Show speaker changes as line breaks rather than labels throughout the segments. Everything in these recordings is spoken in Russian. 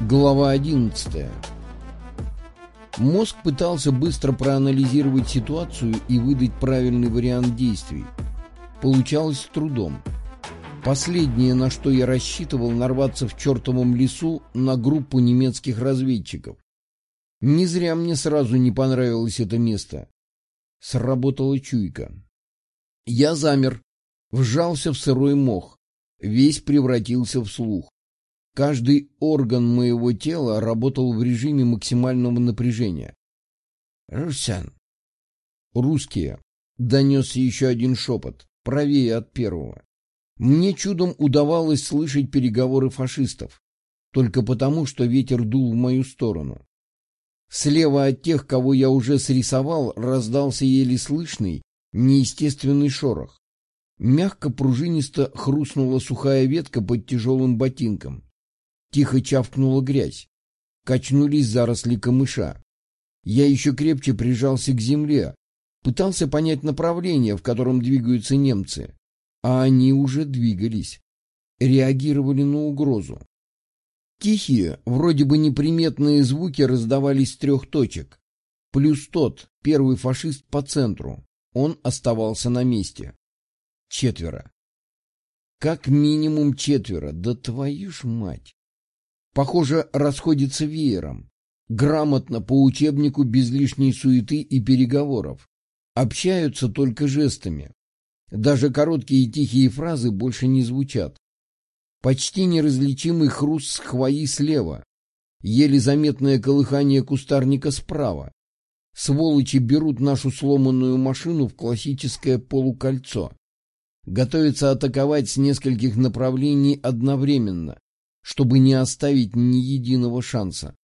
Глава 11 Мозг пытался быстро проанализировать ситуацию и выдать правильный вариант действий. Получалось с трудом. Последнее, на что я рассчитывал, нарваться в чертовом лесу на группу немецких разведчиков. Не зря мне сразу не понравилось это место. Сработала чуйка. Я замер, вжался в сырой мох, весь превратился в слух. Каждый орган моего тела работал в режиме максимального напряжения. «Русян!» «Русские!» — донесся еще один шепот, правее от первого. Мне чудом удавалось слышать переговоры фашистов, только потому, что ветер дул в мою сторону. Слева от тех, кого я уже срисовал, раздался еле слышный, неестественный шорох. Мягко пружинисто хрустнула сухая ветка под тяжелым ботинком. Тихо чавкнула грязь. Качнулись заросли камыша. Я еще крепче прижался к земле, пытался понять направление, в котором двигаются немцы. А они уже двигались. Реагировали на угрозу. Тихие, вроде бы неприметные звуки раздавались с трех точек. Плюс тот, первый фашист по центру. Он оставался на месте. Четверо. Как минимум четверо. Да твою ж мать! Похоже, расходится веером. Грамотно по учебнику без лишней суеты и переговоров. Общаются только жестами. Даже короткие и тихие фразы больше не звучат. Почти неразличимый хруст хвои слева. Еле заметное колыхание кустарника справа. Сволочи берут нашу сломанную машину в классическое полукольцо. Готовятся атаковать с нескольких направлений одновременно чтобы не оставить ни единого шанса.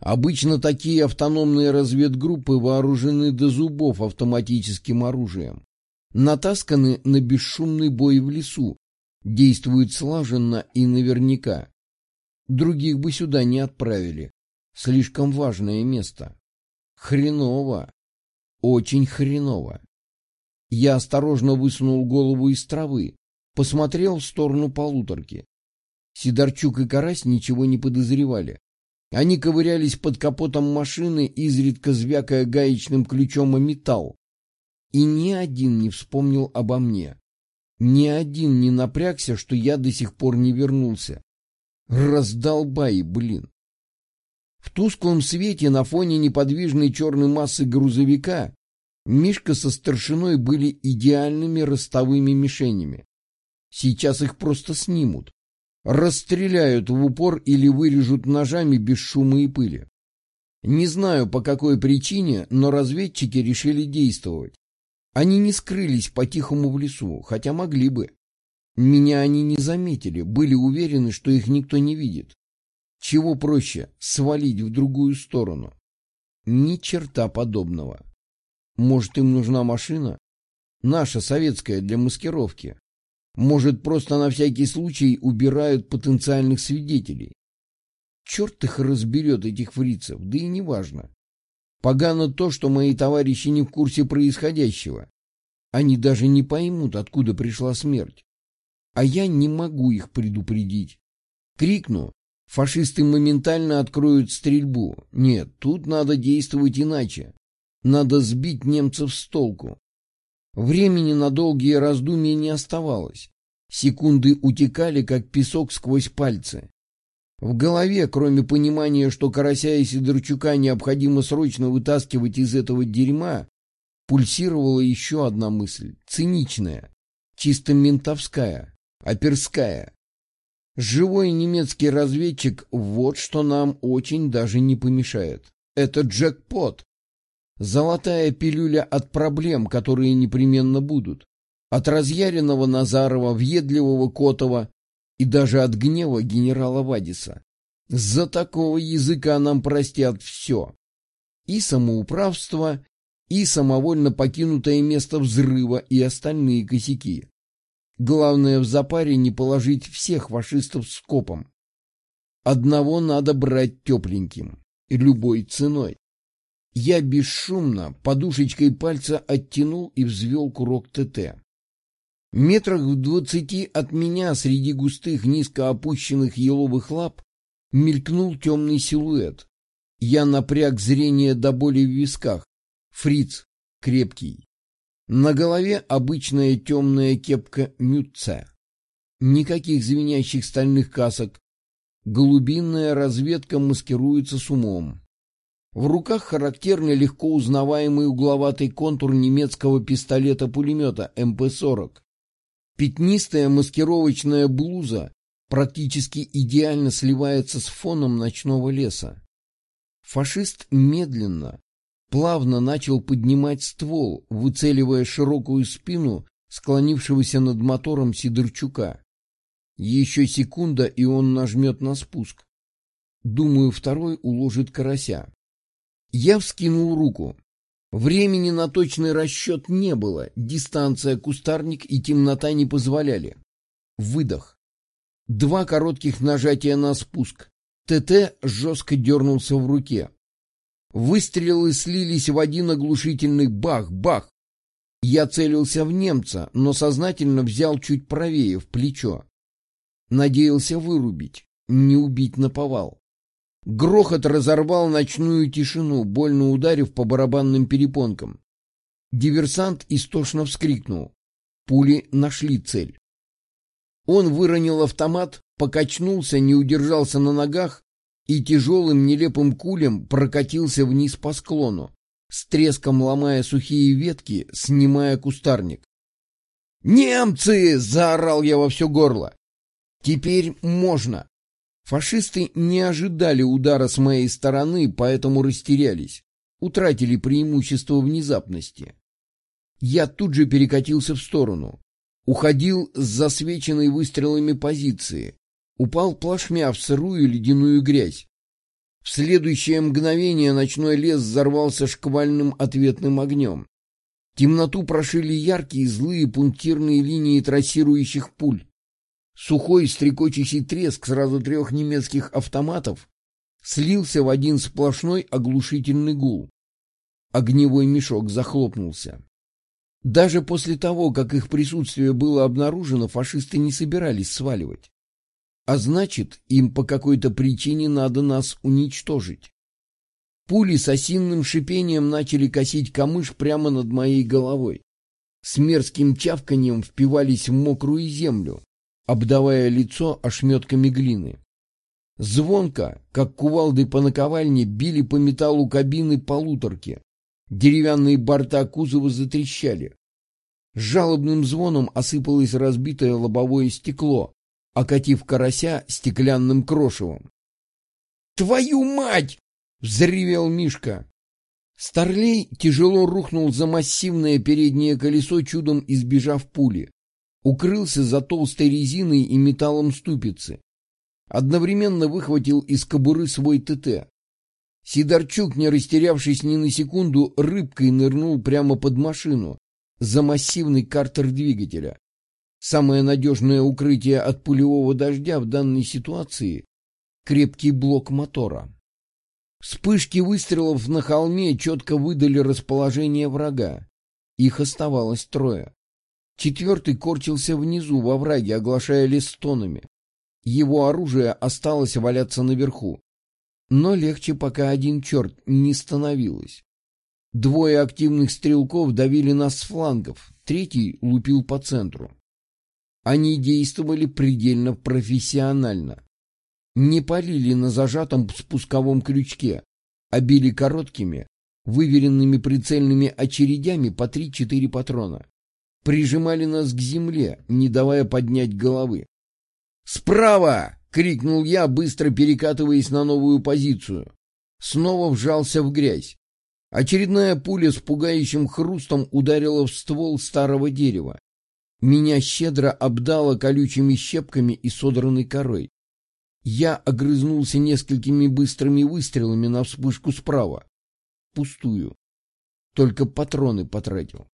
Обычно такие автономные разведгруппы вооружены до зубов автоматическим оружием, натасканы на бесшумный бой в лесу, действуют слаженно и наверняка. Других бы сюда не отправили. Слишком важное место. Хреново. Очень хреново. Я осторожно высунул голову из травы, посмотрел в сторону полуторки. Сидорчук и Карась ничего не подозревали. Они ковырялись под капотом машины, изредка звякая гаечным ключом о металл. И ни один не вспомнил обо мне. Ни один не напрягся, что я до сих пор не вернулся. Раздолбай, блин. В тусклом свете на фоне неподвижной черной массы грузовика Мишка со старшиной были идеальными ростовыми мишенями. Сейчас их просто снимут расстреляют в упор или вырежут ножами без шума и пыли. Не знаю, по какой причине, но разведчики решили действовать. Они не скрылись по-тихому в лесу, хотя могли бы. Меня они не заметили, были уверены, что их никто не видит. Чего проще — свалить в другую сторону? Ни черта подобного. Может, им нужна машина? Наша, советская, для маскировки. Может, просто на всякий случай убирают потенциальных свидетелей. Черт их разберет, этих фрицев, да и неважно. Погано то, что мои товарищи не в курсе происходящего. Они даже не поймут, откуда пришла смерть. А я не могу их предупредить. Крикну, фашисты моментально откроют стрельбу. Нет, тут надо действовать иначе. Надо сбить немцев с толку. Времени на долгие раздумья не оставалось. Секунды утекали, как песок сквозь пальцы. В голове, кроме понимания, что Карася и Сидорчука необходимо срочно вытаскивать из этого дерьма, пульсировала еще одна мысль, циничная, чисто ментовская, оперская. Живой немецкий разведчик — вот что нам очень даже не помешает. Это джекпот. Золотая пилюля от проблем, которые непременно будут. От разъяренного Назарова, въедливого Котова и даже от гнева генерала Вадиса. За такого языка нам простят все. И самоуправство, и самовольно покинутое место взрыва, и остальные косяки. Главное в запаре не положить всех фашистов скопом. Одного надо брать тепленьким, любой ценой. Я бесшумно подушечкой пальца оттянул и взвел курок ТТ. Метрах в двадцати от меня среди густых низко опущенных еловых лап Мелькнул темный силуэт. Я напряг зрение до боли в висках. Фриц, крепкий. На голове обычная темная кепка Мютца. Никаких звенящих стальных касок. Голубинная разведка маскируется с умом. В руках характерный легко узнаваемый угловатый контур немецкого пистолета-пулемета МП-40. Пятнистая маскировочная блуза практически идеально сливается с фоном ночного леса. Фашист медленно, плавно начал поднимать ствол, выцеливая широкую спину склонившегося над мотором Сидорчука. Еще секунда, и он нажмет на спуск. Думаю, второй уложит карася. Я вскинул руку. Времени на точный расчет не было, дистанция, кустарник и темнота не позволяли. Выдох. Два коротких нажатия на спуск. ТТ жестко дернулся в руке. Выстрелы слились в один оглушительный бах-бах. Я целился в немца, но сознательно взял чуть правее, в плечо. Надеялся вырубить, не убить наповал. Грохот разорвал ночную тишину, больно ударив по барабанным перепонкам. Диверсант истошно вскрикнул. Пули нашли цель. Он выронил автомат, покачнулся, не удержался на ногах и тяжелым нелепым кулем прокатился вниз по склону, с треском ломая сухие ветки, снимая кустарник. «Немцы!» — заорал я во все горло. «Теперь можно!» Фашисты не ожидали удара с моей стороны, поэтому растерялись, утратили преимущество внезапности. Я тут же перекатился в сторону, уходил с засвеченной выстрелами позиции, упал плашмя в сырую ледяную грязь. В следующее мгновение ночной лес взорвался шквальным ответным огнем. Темноту прошили яркие злые пунктирные линии трассирующих пуль. Сухой стрекочущий треск сразу трех немецких автоматов слился в один сплошной оглушительный гул. Огневой мешок захлопнулся. Даже после того, как их присутствие было обнаружено, фашисты не собирались сваливать. А значит, им по какой-то причине надо нас уничтожить. Пули с осинным шипением начали косить камыш прямо над моей головой. С мерзким чавканием впивались в мокрую землю, обдавая лицо ошметками глины. Звонко, как кувалды по наковальне, били по металлу кабины полуторки. Деревянные борта кузова затрещали. Жалобным звоном осыпалось разбитое лобовое стекло, окатив карася стеклянным крошевом. «Твою мать!» — взревел Мишка. Старлей тяжело рухнул за массивное переднее колесо, чудом избежав пули укрылся за толстой резиной и металлом ступицы. Одновременно выхватил из кобуры свой ТТ. Сидорчук, не растерявшись ни на секунду, рыбкой нырнул прямо под машину за массивный картер двигателя. Самое надежное укрытие от пулевого дождя в данной ситуации — крепкий блок мотора. Вспышки выстрелов на холме четко выдали расположение врага. Их оставалось трое. Четвертый корчился внизу, во враге, оглашая лес тонами. Его оружие осталось валяться наверху. Но легче пока один черт не становилось. Двое активных стрелков давили нас с флангов, третий лупил по центру. Они действовали предельно профессионально. Не полили на зажатом спусковом крючке, а били короткими, выверенными прицельными очередями по 3-4 патрона прижимали нас к земле, не давая поднять головы. «Справа!» — крикнул я, быстро перекатываясь на новую позицию. Снова вжался в грязь. Очередная пуля с пугающим хрустом ударила в ствол старого дерева. Меня щедро обдало колючими щепками и содранной корой. Я огрызнулся несколькими быстрыми выстрелами на вспышку справа. Пустую. Только патроны потратил.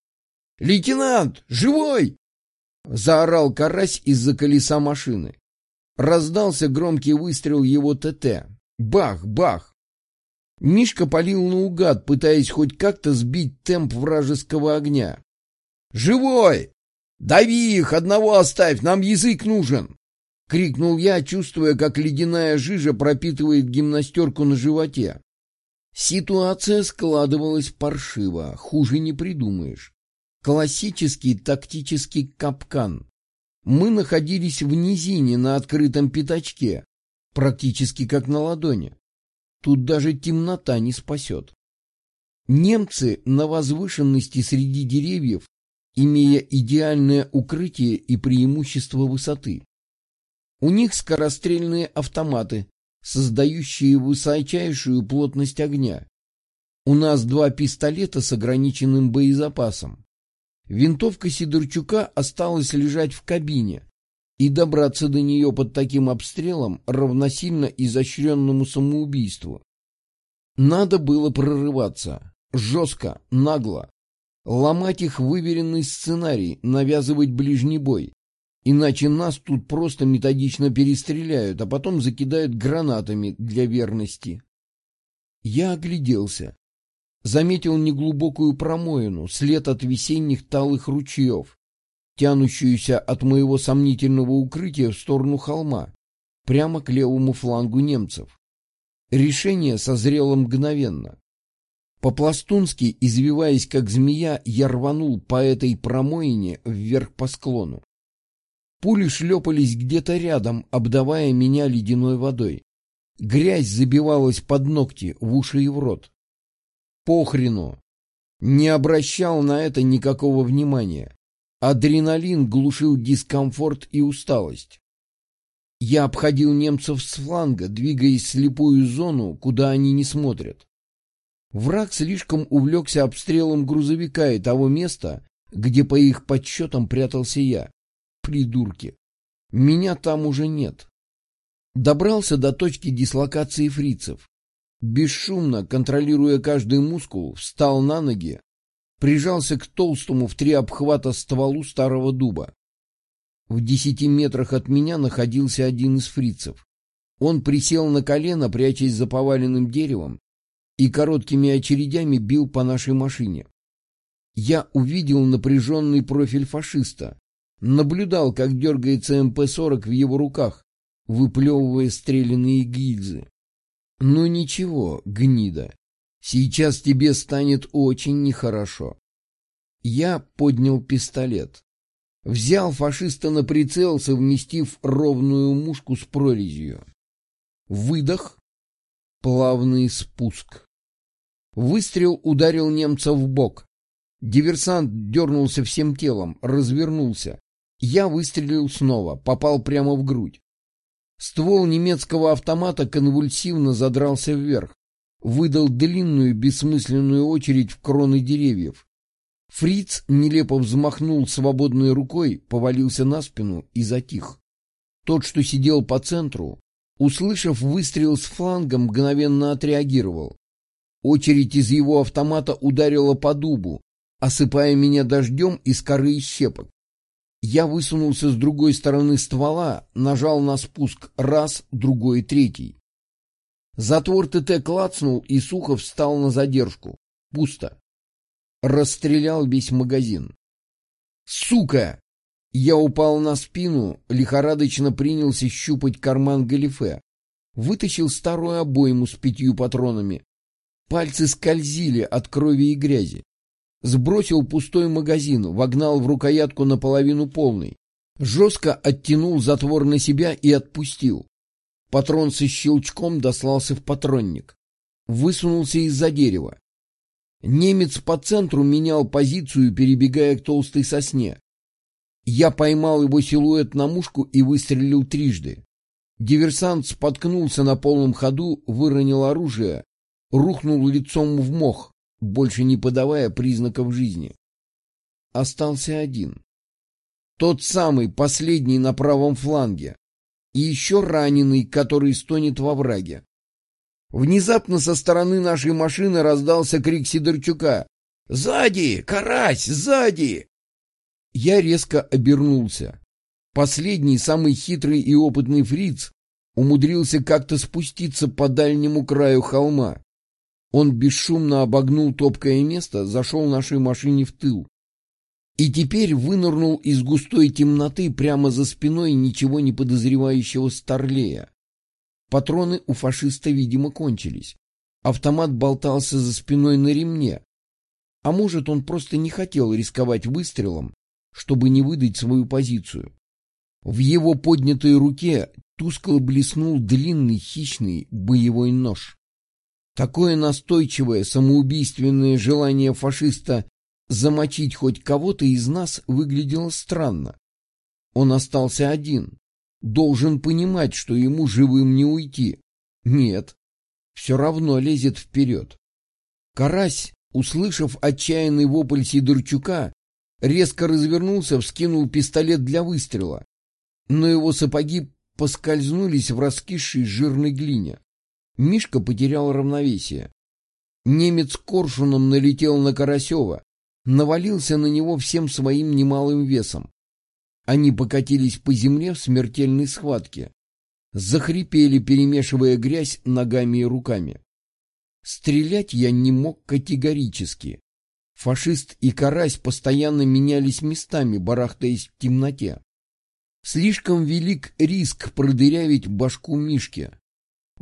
«Лейтенант! Живой!» — заорал карась из-за колеса машины. Раздался громкий выстрел его ТТ. Бах, бах! Мишка полил наугад, пытаясь хоть как-то сбить темп вражеского огня. «Живой! Дави их, одного оставь, нам язык нужен!» — крикнул я, чувствуя, как ледяная жижа пропитывает гимнастерку на животе. Ситуация складывалась паршиво, хуже не придумаешь. Классический тактический капкан. Мы находились в низине на открытом пятачке, практически как на ладони. Тут даже темнота не спасет. Немцы на возвышенности среди деревьев, имея идеальное укрытие и преимущество высоты. У них скорострельные автоматы, создающие высочайшую плотность огня. У нас два пистолета с ограниченным боезапасом. Винтовка Сидорчука осталась лежать в кабине, и добраться до нее под таким обстрелом равносильно изощренному самоубийству. Надо было прорываться, жестко, нагло, ломать их выверенный сценарий, навязывать ближний бой, иначе нас тут просто методично перестреляют, а потом закидают гранатами для верности. Я огляделся. Заметил неглубокую промоину, след от весенних талых ручьев, тянущуюся от моего сомнительного укрытия в сторону холма, прямо к левому флангу немцев. Решение созрело мгновенно. По-пластунски, извиваясь как змея, я рванул по этой промоине вверх по склону. Пули шлепались где-то рядом, обдавая меня ледяной водой. Грязь забивалась под ногти, в уши и в рот. Похрену! Не обращал на это никакого внимания. Адреналин глушил дискомфорт и усталость. Я обходил немцев с фланга, двигаясь в слепую зону, куда они не смотрят. Враг слишком увлекся обстрелом грузовика и того места, где по их подсчетам прятался я. Придурки. Меня там уже нет. Добрался до точки дислокации фрицев. Бесшумно, контролируя каждый мускул, встал на ноги, прижался к толстому в три обхвата стволу старого дуба. В десяти метрах от меня находился один из фрицев. Он присел на колено, прячась за поваленным деревом, и короткими очередями бил по нашей машине. Я увидел напряженный профиль фашиста, наблюдал, как дергается МП-40 в его руках, выплевывая стрелянные гильзы. Ну ничего, гнида, Сейчас тебе станет очень нехорошо. Я поднял пистолет. Взял фашиста на прицел, совместив ровную мушку с прорезью. Выдох. Плавный спуск. Выстрел ударил немца в бок. Диверсант дернулся всем телом, развернулся. Я выстрелил снова, попал прямо в грудь. Ствол немецкого автомата конвульсивно задрался вверх выдал длинную бессмысленную очередь в кроны деревьев. Фриц нелепо взмахнул свободной рукой, повалился на спину и затих. Тот, что сидел по центру, услышав выстрел с фланга, мгновенно отреагировал. Очередь из его автомата ударила по дубу, осыпая меня дождем из коры и щепок. Я высунулся с другой стороны ствола, нажал на спуск раз, другой, третий. Затвор ТТ клацнул, и Сухов встал на задержку. Пусто. Расстрелял весь магазин. «Сука!» Я упал на спину, лихорадочно принялся щупать карман галифе. Вытащил старую обойму с пятью патронами. Пальцы скользили от крови и грязи. Сбросил пустой магазин, вогнал в рукоятку наполовину полный. Жестко оттянул затвор на себя и отпустил. Патрон со щелчком дослался в патронник. Высунулся из-за дерева. Немец по центру менял позицию, перебегая к толстой сосне. Я поймал его силуэт на мушку и выстрелил трижды. Диверсант споткнулся на полном ходу, выронил оружие, рухнул лицом в мох, больше не подавая признаков жизни. Остался один. Тот самый, последний на правом фланге и еще раненый, который стонет во враге. Внезапно со стороны нашей машины раздался крик Сидорчука. «Сзади! Карась! Сзади!» Я резко обернулся. Последний, самый хитрый и опытный фриц умудрился как-то спуститься по дальнему краю холма. Он бесшумно обогнул топкое место, зашел нашей машине в тыл. и теперь вынырнул из густой темноты прямо за спиной ничего не подозревающего Старлея. Патроны у фашиста, видимо, кончились. Автомат болтался за спиной на ремне. А может, он просто не хотел рисковать выстрелом, чтобы не выдать свою позицию. В его поднятой руке тускло блеснул длинный хищный боевой нож. Такое настойчивое самоубийственное желание фашиста замочить хоть кого-то из нас выглядело странно. Он остался один. Должен понимать, что ему живым не уйти. Нет, все равно лезет вперед. Карась, услышав отчаянный вопль Сидорчука, резко развернулся, вскинул пистолет для выстрела. Но его сапоги поскользнулись в раскисшей жирной глине. Мишка потерял равновесие. Немец коршуном налетел на Карасева, навалился на него всем своим немалым весом. Они покатились по земле в смертельной схватке. Захрипели, перемешивая грязь ногами и руками. Стрелять я не мог категорически. Фашист и карась постоянно менялись местами, барахтаясь в темноте. Слишком велик риск продырявить башку Мишки.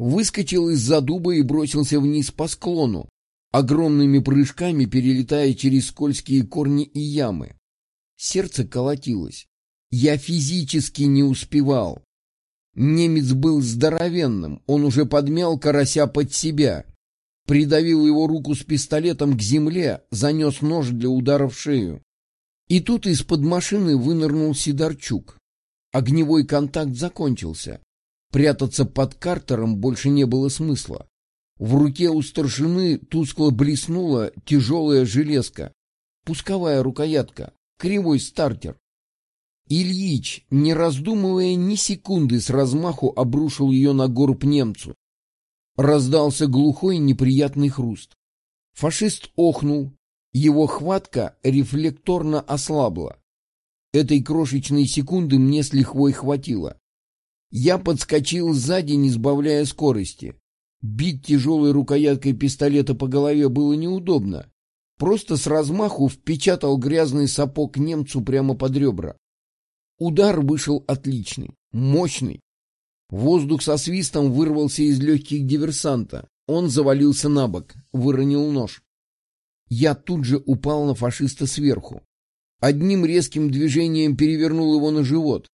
Выскочил из-за дуба и бросился вниз по склону, огромными прыжками перелетая через скользкие корни и ямы. Сердце колотилось. Я физически не успевал. Немец был здоровенным, он уже подмял карася под себя, придавил его руку с пистолетом к земле, занес нож для удара в шею. И тут из-под машины вынырнул Сидорчук. Огневой контакт закончился. Прятаться под картером больше не было смысла. В руке у старшины тускло блеснула тяжелая железка, пусковая рукоятка, кривой стартер. Ильич, не раздумывая ни секунды, с размаху обрушил ее на горб немцу. Раздался глухой неприятный хруст. Фашист охнул, его хватка рефлекторно ослабла. Этой крошечной секунды мне с лихвой хватило. Я подскочил сзади, не сбавляя скорости. Бить тяжелой рукояткой пистолета по голове было неудобно. Просто с размаху впечатал грязный сапог немцу прямо под ребра. Удар вышел отличный, мощный. Воздух со свистом вырвался из легких диверсанта. Он завалился на бок, выронил нож. Я тут же упал на фашиста сверху. Одним резким движением перевернул его на живот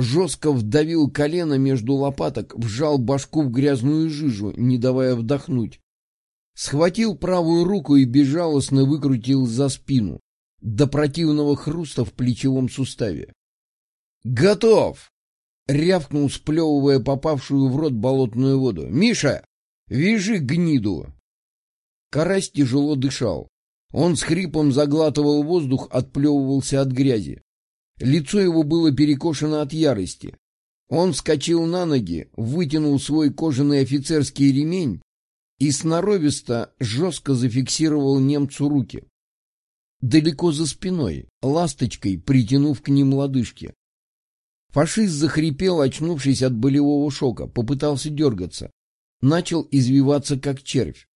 жестко вдавил колено между лопаток, вжал башку в грязную жижу, не давая вдохнуть. Схватил правую руку и безжалостно выкрутил за спину, до противного хруста в плечевом суставе. «Готов!» — рявкнул, сплевывая попавшую в рот болотную воду. «Миша, вяжи гниду!» Карась тяжело дышал. Он с хрипом заглатывал воздух, отплевывался от грязи. Лицо его было перекошено от ярости. Он вскочил на ноги, вытянул свой кожаный офицерский ремень и сноровисто жестко зафиксировал немцу руки. Далеко за спиной, ласточкой притянув к ним лодыжки. Фашист захрипел, очнувшись от болевого шока, попытался дергаться. Начал извиваться, как червь.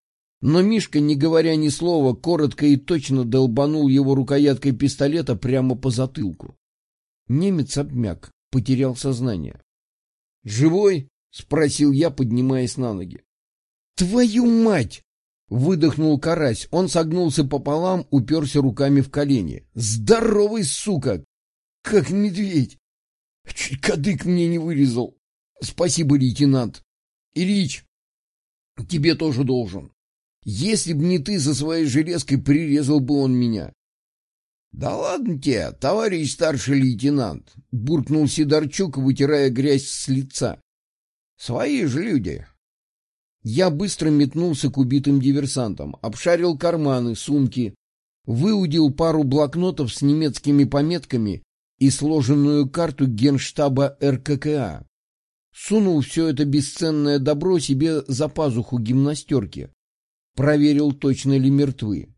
Но Мишка, не говоря ни слова, коротко и точно долбанул его рукояткой пистолета прямо по затылку. Немец обмяк, потерял сознание. «Живой?» — спросил я, поднимаясь на ноги. «Твою мать!» — выдохнул карась. Он согнулся пополам, уперся руками в колени. «Здоровый сука! Как медведь! Чуть кадык мне не вырезал. Спасибо, лейтенант. Ильич, тебе тоже должен. Если б не ты за своей железкой, прирезал бы он меня. «Да ладно тебе, товарищ старший лейтенант!» — буркнул Сидорчук, вытирая грязь с лица. «Свои же люди!» Я быстро метнулся к убитым диверсантам, обшарил карманы, сумки, выудил пару блокнотов с немецкими пометками и сложенную карту генштаба РККА. Сунул все это бесценное добро себе за пазуху гимнастерки. Проверил, точно ли мертвы.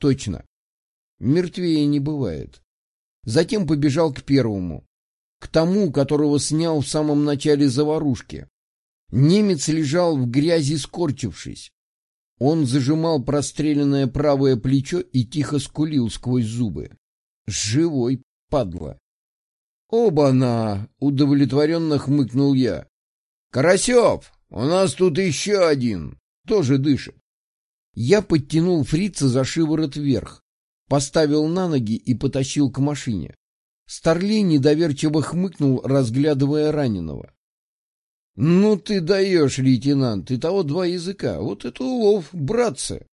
Точно. Мертвее не бывает. Затем побежал к первому, к тому, которого снял в самом начале заварушки. Немец лежал в грязи, скорчившись. Он зажимал простреленное правое плечо и тихо скулил сквозь зубы. Живой, падла. «Оба-на!» — удовлетворенно хмыкнул я. «Карасев, у нас тут еще один, тоже дышит». Я подтянул фрица за шиворот вверх, поставил на ноги и потащил к машине. Старлей недоверчиво хмыкнул, разглядывая раненого. — Ну ты даешь, лейтенант, и того два языка. Вот это улов, братцы.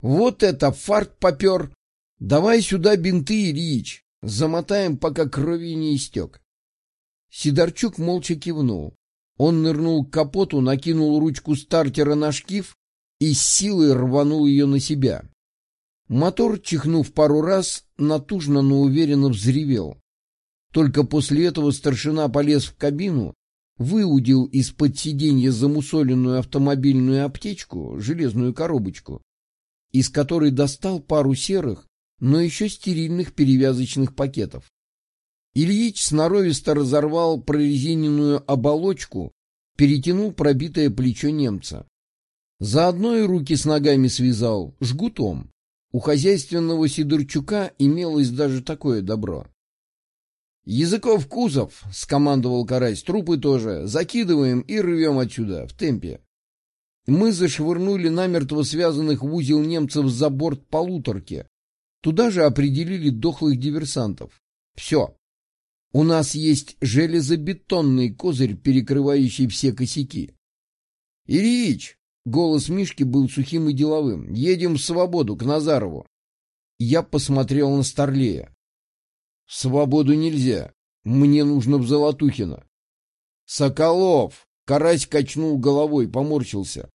Вот это фарт попер. Давай сюда бинты, Ильич. Замотаем, пока крови не истек. Сидорчук молча кивнул. Он нырнул к капоту, накинул ручку стартера на шкив и с силой рванул ее на себя. Мотор, чихнув пару раз, натужно, но уверенно взревел. Только после этого старшина полез в кабину, выудил из-под сиденья замусоленную автомобильную аптечку, железную коробочку, из которой достал пару серых, но еще стерильных перевязочных пакетов. Ильич сноровисто разорвал прорезиненную оболочку, перетянул пробитое плечо немца. Заодно и руки с ногами связал, жгутом. У хозяйственного Сидорчука имелось даже такое добро. «Языков кузов!» — скомандовал Карась. «Трупы тоже. Закидываем и рвем отсюда, в темпе». Мы зашвырнули намертво связанных в узел немцев за борт полуторки. Туда же определили дохлых диверсантов. Все. У нас есть железобетонный козырь, перекрывающий все косяки. «Ильич!» — голос Мишки был сухим и деловым. «Едем в свободу, к Назарову». Я посмотрел на Старлея. «Свободу нельзя. Мне нужно в Золотухино». «Соколов!» — Карась качнул головой, поморщился.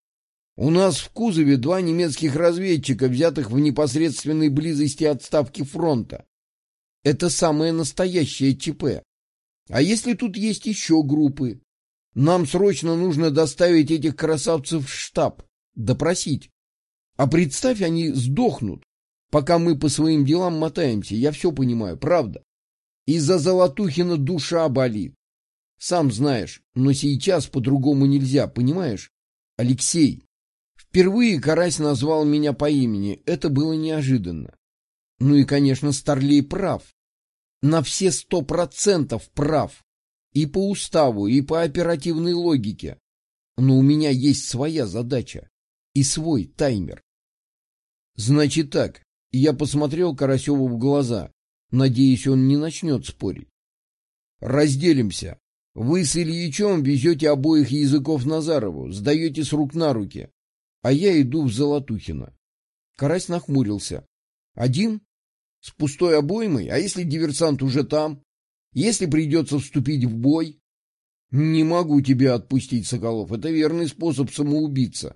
«У нас в кузове два немецких разведчика, взятых в непосредственной близости от ставки фронта. Это самое настоящее ЧП. А если тут есть еще группы? Нам срочно нужно доставить этих красавцев в штаб, допросить. А представь, они сдохнут, пока мы по своим делам мотаемся. Я все понимаю, правда. Из-за Золотухина душа болит. Сам знаешь, но сейчас по-другому нельзя, понимаешь? Алексей. Впервые Карась назвал меня по имени. Это было неожиданно. Ну и, конечно, Старлей прав. На все сто процентов прав. И по уставу, и по оперативной логике. Но у меня есть своя задача и свой таймер. Значит так, я посмотрел Карасеву в глаза. Надеюсь, он не начнет спорить. Разделимся. Вы с Ильичом везете обоих языков Назарову, сдаете с рук на руки. А я иду в Золотухино. Карась нахмурился. Один? С пустой обоймой? А если диверсант уже там? Если придется вступить в бой? Не могу тебя отпустить, Соколов. Это верный способ самоубиться.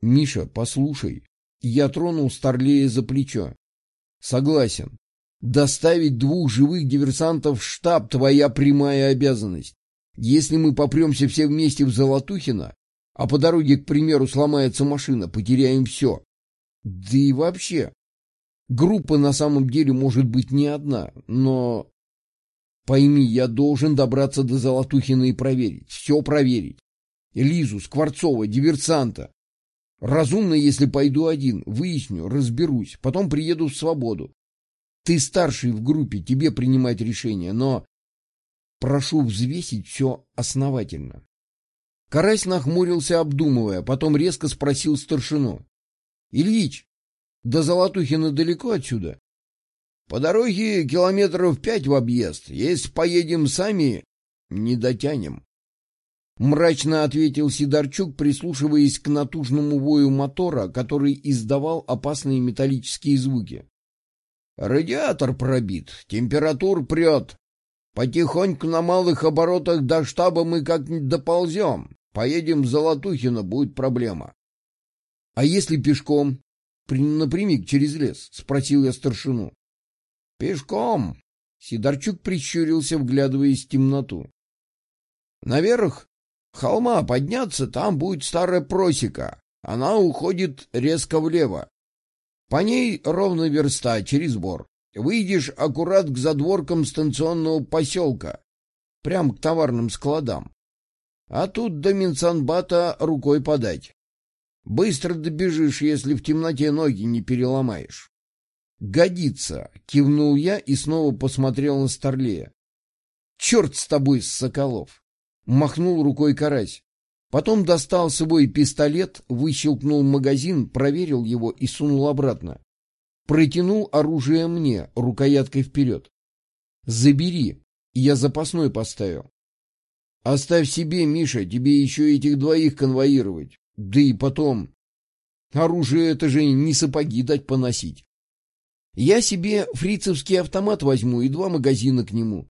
Миша, послушай. Я тронул Старлея за плечо. Согласен. Доставить двух живых диверсантов в штаб — твоя прямая обязанность. Если мы попремся все вместе в Золотухино, а по дороге, к примеру, сломается машина, потеряем все. Да и вообще, группа на самом деле может быть не одна, но... Пойми, я должен добраться до Золотухина и проверить, все проверить. Лизу, Скворцова, диверсанта, Разумно, если пойду один, выясню, разберусь, потом приеду в свободу. Ты старший в группе, тебе принимать решение, но прошу взвесить все основательно. Карась нахмурился, обдумывая, потом резко спросил старшину. — Ильич, до Золотухина далеко отсюда? — По дороге километров пять в объезд. Если поедем сами, не дотянем. Мрачно ответил Сидорчук, прислушиваясь к натужному вою мотора, который издавал опасные металлические звуки. «Радиатор пробит, температур прет. Потихоньку на малых оборотах до штаба мы как-нибудь доползем. Поедем в Золотухино, будет проблема». «А если пешком?» «Напрямик через лес?» — спросил я старшину. «Пешком?» — Сидорчук прищурился, вглядываясь в темноту. «Наверх холма подняться, там будет старая просека. Она уходит резко влево. По ней ровно верста через бор. Выйдешь аккурат к задворкам станционного поселка, прям к товарным складам. А тут до Минсанбата рукой подать. Быстро добежишь, если в темноте ноги не переломаешь. Годится, кивнул я и снова посмотрел на Старлея. Черт с тобой, Соколов! Махнул рукой карась. Потом достал свой пистолет, выщелкнул магазин, проверил его и сунул обратно. Протянул оружие мне, рукояткой вперед. «Забери, я запасной поставил». «Оставь себе, Миша, тебе еще этих двоих конвоировать. Да и потом. Оружие это же не сапоги дать поносить. Я себе фрицевский автомат возьму и два магазина к нему.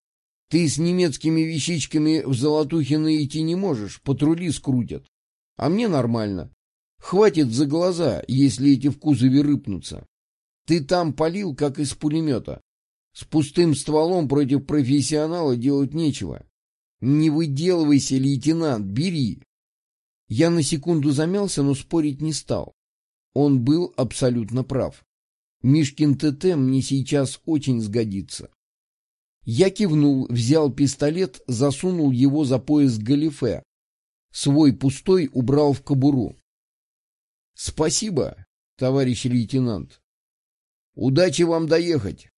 Ты с немецкими вещичками в Золотухино идти не можешь, патрули скрутят. А мне нормально. Хватит за глаза, если эти в кузове рыпнутся. Ты там полил, как из пулемета. С пустым стволом против профессионала делать нечего. Не выделывайся, лейтенант, бери. Я на секунду замялся, но спорить не стал. Он был абсолютно прав. Мишкин ТТ мне сейчас очень сгодится. Я кивнул, взял пистолет, засунул его за пояс галифе. Свой пустой убрал в кобуру. — Спасибо, товарищ лейтенант. — Удачи вам доехать.